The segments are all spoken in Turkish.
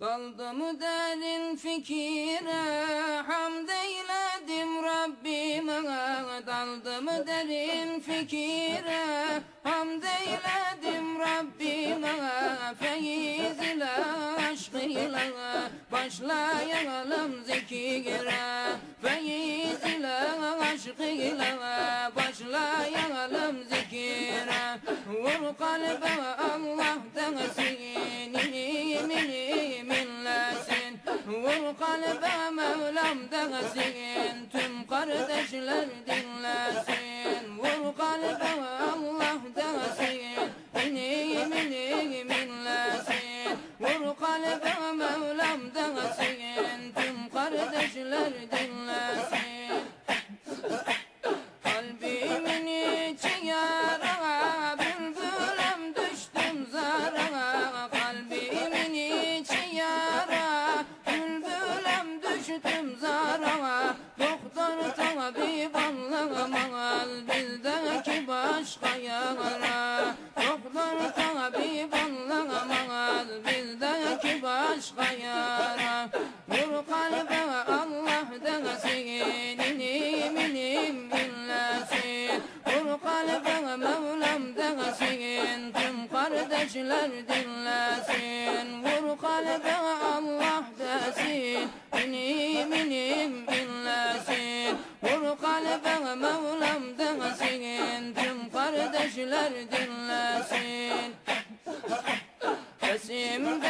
Kaldım derin fikire Hamd eyledim Rabbime Daldım derin fikire Hamd eyledim Rabbime Feyiz ile aşk ile Başlayalım zikire. Feyiz ile aşk ile Başlayalım zikire. Vur kalbe Vur kalbe Mevlam desin Tüm kardeşler dinlesin Vur kalbe Allah desin İni mini minlesin Vur kalbe Mevlam desin Tüm kardeşler dinlesin tabip anlamaz Bizdeki başka yara. Doktor tabip anlamaz Bizdeki başka yara. Vur kalbe Allah desin inim inim dinlesin. Vur kalbe Mevlam desin Tüm kardeşler dinlesin desin Tüm kardeşler dinlesin. Resimde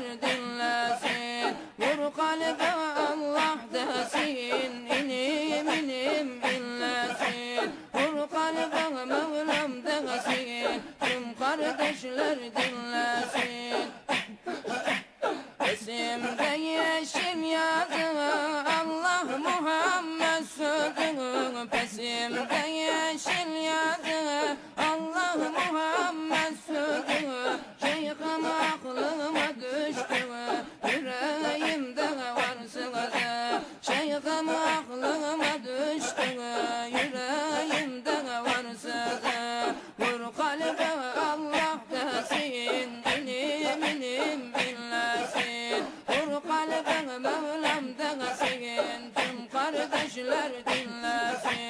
kardeşler dinlesin Vur kalbe Allah desin. İnim inim illesin Vur kalbe Mevlam desin. Tüm kardeşler dinlesin. Resimde yeşil yazı Allah Muhammed sözü. Pesimde kardeşler dinlesin